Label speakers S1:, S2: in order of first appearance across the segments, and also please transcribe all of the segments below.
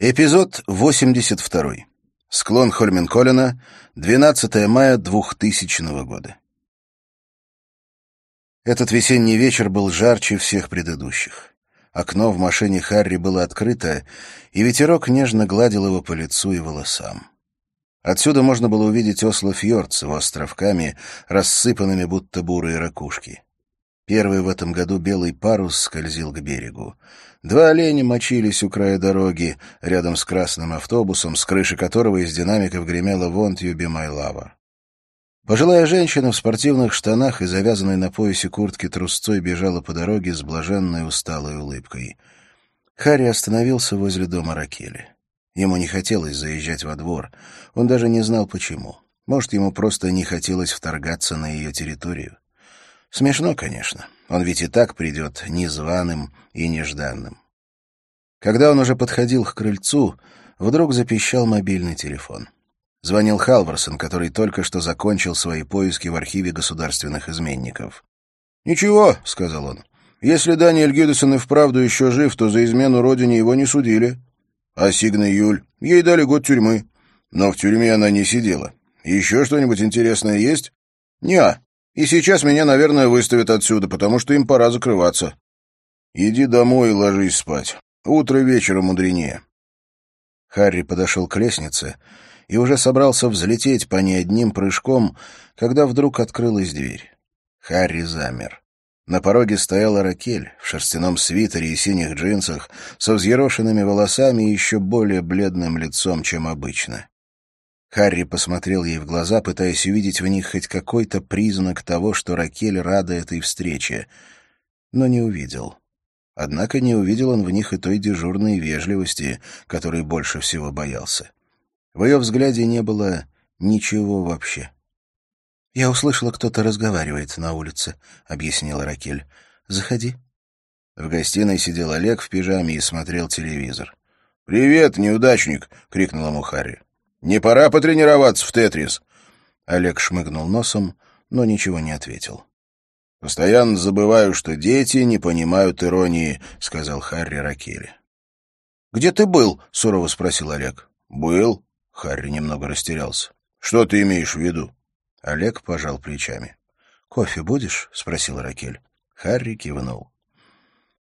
S1: Эпизод 82. Склон Хольменколлена, 12 мая 2000 года. Этот весенний вечер был жарче всех предыдущих. Окно в машине Харри было открыто, и ветерок нежно гладил его по лицу и волосам. Отсюда можно было увидеть Осло-фьорд с его островками, рассыпанными будто бурые ракушки. Первый в этом году белый парус скользил к берегу. Два оленя мочились у края дороги, рядом с красным автобусом, с крыши которого из динамиков гремела «Won't you be my lover?». Пожилая женщина в спортивных штанах и завязанной на поясе куртки трусцой бежала по дороге с блаженной усталой улыбкой. Харри остановился возле дома Ракели. Ему не хотелось заезжать во двор. Он даже не знал, почему. Может, ему просто не хотелось вторгаться на ее территорию. Смешно, конечно. Он ведь и так придет незваным и нежданным. Когда он уже подходил к крыльцу, вдруг запищал мобильный телефон. Звонил Халварсон, который только что закончил свои поиски в архиве государственных изменников. «Ничего», — сказал он, — «если Даниэль Гюдесон и вправду еще жив, то за измену родине его не судили. А Сигна Юль, ей дали год тюрьмы. Но в тюрьме она не сидела. Еще что-нибудь интересное есть?» «Не-а», и сейчас меня, наверное, выставят отсюда, потому что им пора закрываться. Иди домой и ложись спать. Утро вечера мудренее. Харри подошел к лестнице и уже собрался взлететь по ней одним прыжком, когда вдруг открылась дверь. Харри замер. На пороге стояла Ракель в шерстяном свитере и синих джинсах, со взъерошенными волосами и еще более бледным лицом, чем обычно. Харри посмотрел ей в глаза, пытаясь увидеть в них хоть какой-то признак того, что Ракель рада этой встрече, но не увидел. Однако не увидел он в них и той дежурной вежливости, которой больше всего боялся. В ее взгляде не было ничего вообще. «Я услышала, кто-то разговаривает на улице», — объяснила Ракель. «Заходи». В гостиной сидел Олег в пижаме и смотрел телевизор. «Привет, неудачник!» — крикнул ему Харри. Не пора потренироваться в тетрис?» Олег шмыгнул носом, но ничего не ответил. «Постоянно забываю, что дети не понимают иронии», — сказал Харри Ракели. «Где ты был?» — сурово спросил Олег. «Был?» — Харри немного растерялся. «Что ты имеешь в виду?» Олег пожал плечами. «Кофе будешь?» — спросил Ракель. Харри кивнул.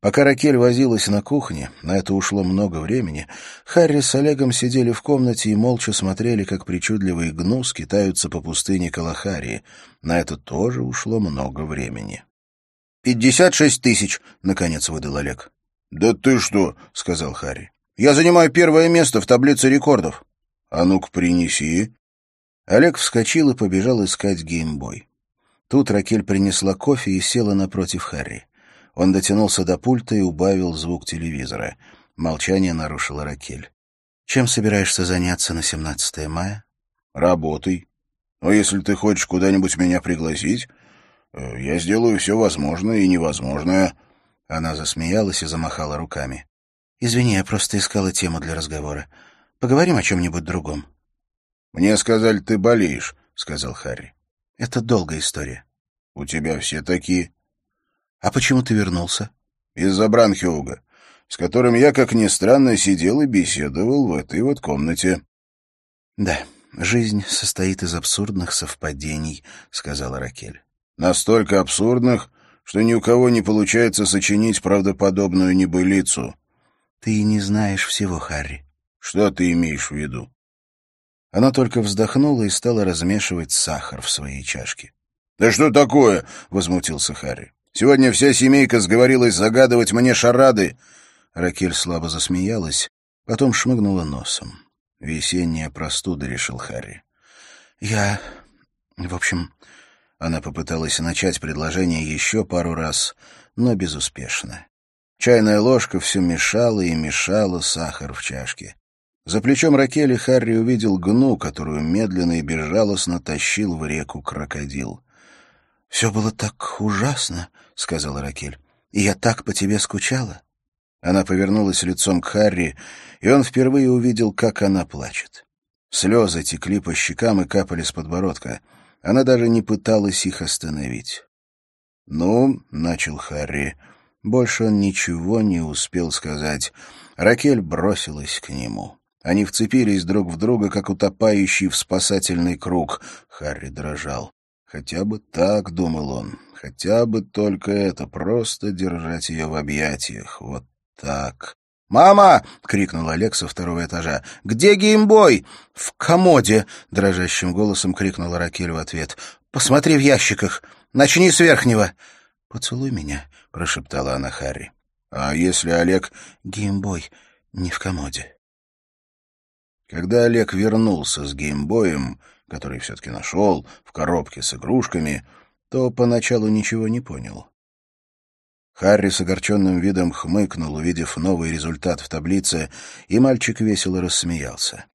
S1: Пока Ракель возилась на кухне, на это ушло много времени, Харри с Олегом сидели в комнате и молча смотрели, как причудливый гну скитаются по пустыне Калахарии. На это тоже ушло много времени. «Пятьдесят шесть тысяч!» — наконец выдал Олег. «Да ты что!» — сказал Харри. «Я занимаю первое место в таблице рекордов». «А ну-ка, принеси». Олег вскочил и побежал искать геймбой. Тут Ракель принесла кофе и села напротив Харри. Он дотянулся до пульта и убавил звук телевизора. Молчание нарушила Ракель. «Чем собираешься заняться на 17 мая?» «Работой. Но если ты хочешь куда-нибудь меня пригласить, э, я сделаю все возможное и невозможное». Она засмеялась и замахала руками. «Извини, я просто искала тему для разговора. Поговорим о чем-нибудь другом». «Мне сказали, ты болеешь», — сказал Харри. «Это долгая история». «У тебя все такие». «А почему ты вернулся?» «Из-за Бранхиуга, с которым я, как ни странно, сидел и беседовал в этой вот комнате». «Да, жизнь состоит из абсурдных совпадений», — сказала Ракель. «Настолько абсурдных, что ни у кого не получается сочинить правдоподобную небылицу». «Ты не знаешь всего, Харри». «Что ты имеешь в виду?» Она только вздохнула и стала размешивать сахар в своей чашке. «Да что такое?» — возмутился Харри. Сегодня вся семейка сговорилась загадывать мне шарады. Ракель слабо засмеялась, потом шмыгнула носом. Весенняя простуда, решил Харри. Я... В общем, она попыталась начать предложение еще пару раз, но безуспешно. Чайная ложка все мешала и мешала сахар в чашке. За плечом Ракели Харри увидел гну, которую медленно и безжалостно тащил в реку крокодил. «Все было так ужасно», — сказала Ракель. «И я так по тебе скучала». Она повернулась лицом к Харри, и он впервые увидел, как она плачет. Слезы текли по щекам и капали с подбородка. Она даже не пыталась их остановить. «Ну», — начал Харри, — Больше он ничего не успел сказать. Ракель бросилась к нему. Они вцепились друг в друга, как утопающий в спасательный круг. Харри дрожал. Хотя бы так, думал он, хотя бы только это, просто держать ее в объятиях. Вот так. «Мама!» — крикнул Олег со второго этажа. «Где геймбой?» «В комоде!» — дрожащим голосом крикнула Ракель в ответ. «Посмотри в ящиках. Начни с верхнего». «Поцелуй меня», — прошептала она Харри. «А если Олег...» «Геймбой не в комоде». Когда Олег вернулся с геймбоем, который все-таки нашел, в коробке с игрушками, то поначалу ничего не понял. Харри с огорченным видом хмыкнул, увидев новый результат в таблице, и мальчик весело рассмеялся.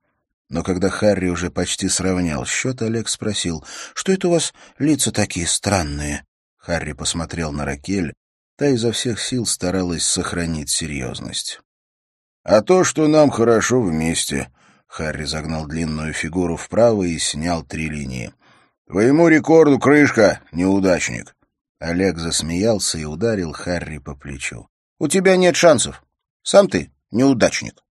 S1: Но когда Харри уже почти сравнял счет, Олег спросил, «Что это у вас лица такие странные?» Харри посмотрел на Ракель, та изо всех сил старалась сохранить серьезность. «А то, что нам хорошо вместе», — Харри загнал длинную фигуру вправо и снял три линии. «Твоему рекорду крышка, неудачник». Олег засмеялся и ударил Харри по плечу. «У тебя нет шансов. Сам ты неудачник».